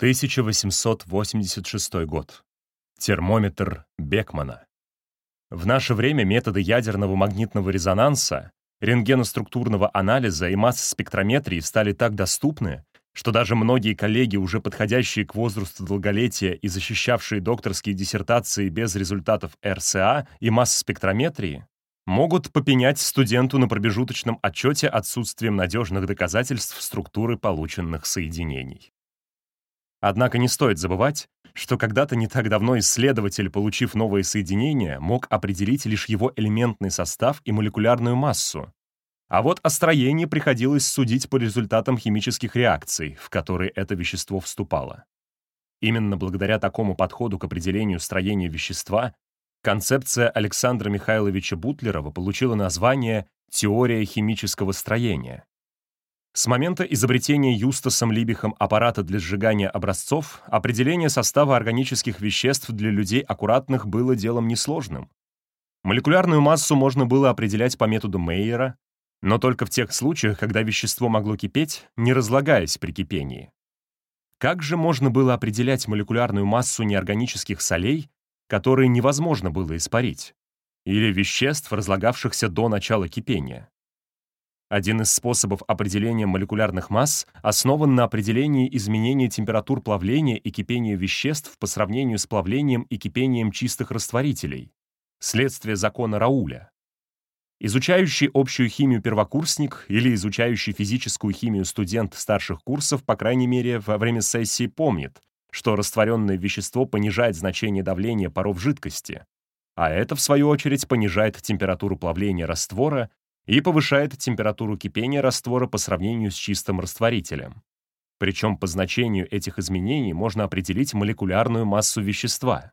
1886 год. Термометр Бекмана. В наше время методы ядерного магнитного резонанса, рентгеноструктурного анализа и масс-спектрометрии стали так доступны, что даже многие коллеги, уже подходящие к возрасту долголетия и защищавшие докторские диссертации без результатов РСА и масс-спектрометрии, могут попенять студенту на промежуточном отчете отсутствием надежных доказательств структуры полученных соединений. Однако не стоит забывать, что когда-то не так давно исследователь, получив новое соединение, мог определить лишь его элементный состав и молекулярную массу. А вот о строении приходилось судить по результатам химических реакций, в которые это вещество вступало. Именно благодаря такому подходу к определению строения вещества концепция Александра Михайловича Бутлерова получила название «теория химического строения». С момента изобретения Юстасом Либихом аппарата для сжигания образцов определение состава органических веществ для людей аккуратных было делом несложным. Молекулярную массу можно было определять по методу Мейера, но только в тех случаях, когда вещество могло кипеть, не разлагаясь при кипении. Как же можно было определять молекулярную массу неорганических солей, которые невозможно было испарить, или веществ, разлагавшихся до начала кипения? Один из способов определения молекулярных масс основан на определении изменения температур плавления и кипения веществ по сравнению с плавлением и кипением чистых растворителей. Следствие закона Рауля. Изучающий общую химию первокурсник или изучающий физическую химию студент старших курсов, по крайней мере, во время сессии помнит, что растворенное вещество понижает значение давления паров жидкости, а это, в свою очередь, понижает температуру плавления раствора и повышает температуру кипения раствора по сравнению с чистым растворителем. Причем по значению этих изменений можно определить молекулярную массу вещества.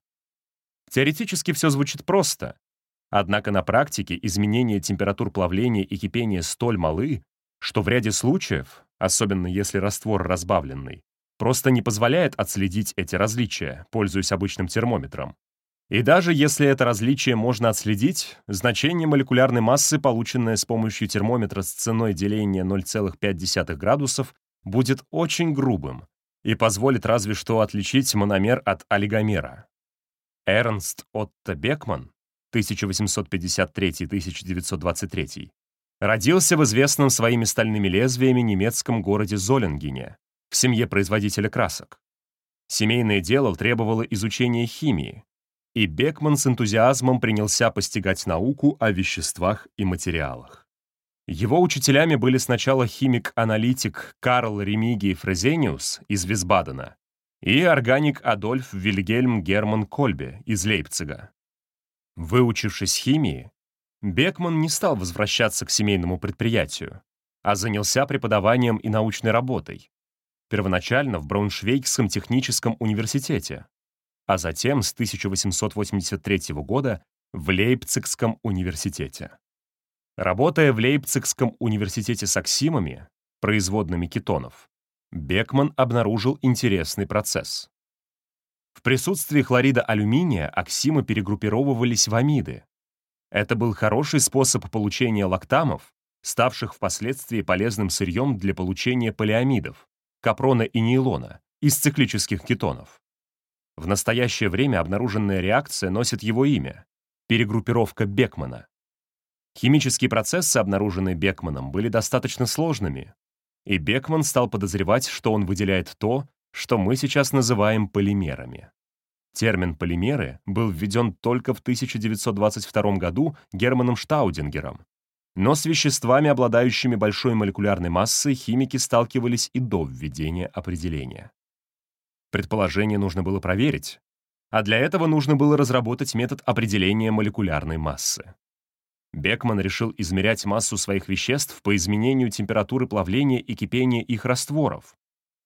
Теоретически все звучит просто, однако на практике изменения температур плавления и кипения столь малы, что в ряде случаев, особенно если раствор разбавленный, просто не позволяет отследить эти различия, пользуясь обычным термометром. И даже если это различие можно отследить, значение молекулярной массы, полученное с помощью термометра с ценой деления 0,5 градусов, будет очень грубым и позволит разве что отличить мономер от олигомера. Эрнст Отто Бекман 1853-1923 родился в известном своими стальными лезвиями немецком городе Золингене в семье производителя красок. Семейное дело требовало изучения химии, и Бекман с энтузиазмом принялся постигать науку о веществах и материалах. Его учителями были сначала химик-аналитик Карл Ремигий Фрезениус из Висбадена и органик Адольф Вильгельм Герман Кольбе из Лейпцига. Выучившись химии, Бекман не стал возвращаться к семейному предприятию, а занялся преподаванием и научной работой. Первоначально в Брауншвейгском техническом университете, а затем с 1883 года в Лейпцигском университете. Работая в Лейпцигском университете с оксимами, производными кетонов, Бекман обнаружил интересный процесс. В присутствии хлорида алюминия оксимы перегруппировывались в амиды. Это был хороший способ получения лактамов, ставших впоследствии полезным сырьем для получения полиамидов, капрона и нейлона, из циклических кетонов. В настоящее время обнаруженная реакция носит его имя — перегруппировка Бекмана. Химические процессы, обнаруженные Бекманом, были достаточно сложными, и Бекман стал подозревать, что он выделяет то, что мы сейчас называем полимерами. Термин «полимеры» был введен только в 1922 году Германом Штаудингером, но с веществами, обладающими большой молекулярной массой, химики сталкивались и до введения определения. Предположение нужно было проверить, а для этого нужно было разработать метод определения молекулярной массы. Бекман решил измерять массу своих веществ по изменению температуры плавления и кипения их растворов.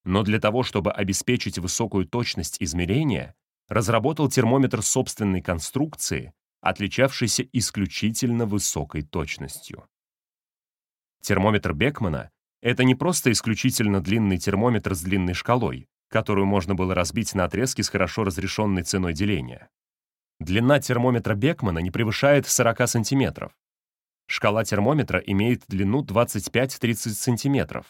Но для того, чтобы обеспечить высокую точность измерения, разработал термометр собственной конструкции, отличавшийся исключительно высокой точностью. Термометр Бекмана — это не просто исключительно длинный термометр с длинной шкалой, которую можно было разбить на отрезки с хорошо разрешенной ценой деления. Длина термометра Бекмана не превышает 40 см. Шкала термометра имеет длину 25-30 см.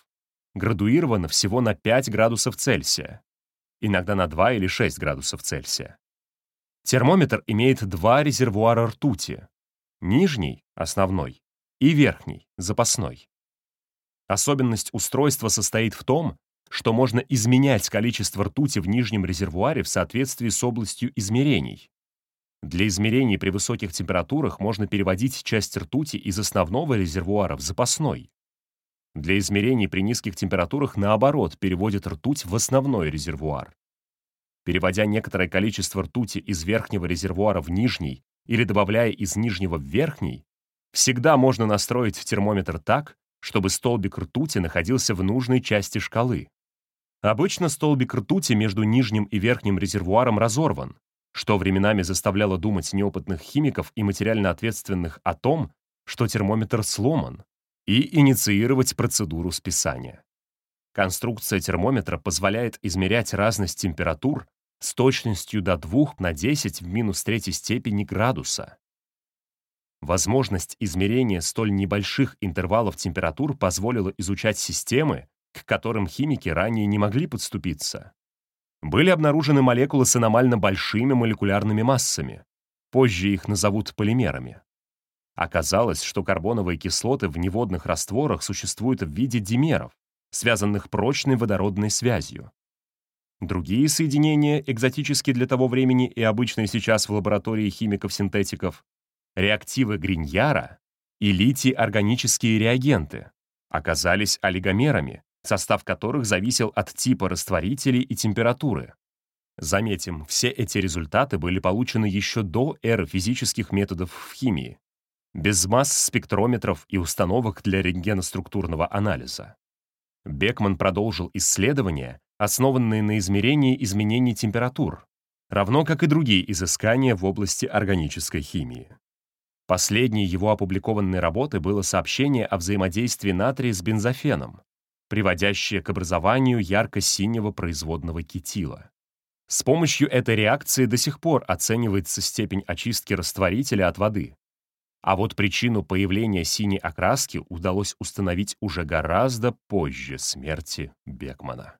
Градуирована всего на 5 градусов Цельсия. иногда на 2 или 6 градусов Цельсия. Термометр имеет два резервуара ртути. Нижний, основной, и верхний, запасной. Особенность устройства состоит в том, что можно изменять количество ртути в нижнем резервуаре в соответствии с областью измерений. Для измерений при высоких температурах можно переводить часть ртути из основного резервуара в запасной. Для измерений при низких температурах, наоборот, переводят ртуть в основной резервуар. Переводя некоторое количество ртути из верхнего резервуара в нижний или добавляя из нижнего в верхний, всегда можно настроить термометр так, чтобы столбик ртути находился в нужной части шкалы. Обычно столбик ртути между нижним и верхним резервуаром разорван, что временами заставляло думать неопытных химиков и материально ответственных о том, что термометр сломан, и инициировать процедуру списания. Конструкция термометра позволяет измерять разность температур с точностью до 2 на 10 в минус третьей степени градуса. Возможность измерения столь небольших интервалов температур позволила изучать системы, к которым химики ранее не могли подступиться. Были обнаружены молекулы с аномально большими молекулярными массами. Позже их назовут полимерами. Оказалось, что карбоновые кислоты в неводных растворах существуют в виде димеров, связанных прочной водородной связью. Другие соединения, экзотические для того времени и обычные сейчас в лаборатории химиков-синтетиков, реактивы Гриньяра и литий-органические реагенты, оказались олигомерами, состав которых зависел от типа растворителей и температуры. Заметим, все эти результаты были получены еще до эры физических методов в химии, без масс спектрометров и установок для рентгеноструктурного анализа. Бекман продолжил исследования, основанные на измерении изменений температур, равно как и другие изыскания в области органической химии. Последней его опубликованной работы было сообщение о взаимодействии натрия с бензофеном, приводящее к образованию ярко-синего производного кетила. С помощью этой реакции до сих пор оценивается степень очистки растворителя от воды. А вот причину появления синей окраски удалось установить уже гораздо позже смерти Бекмана.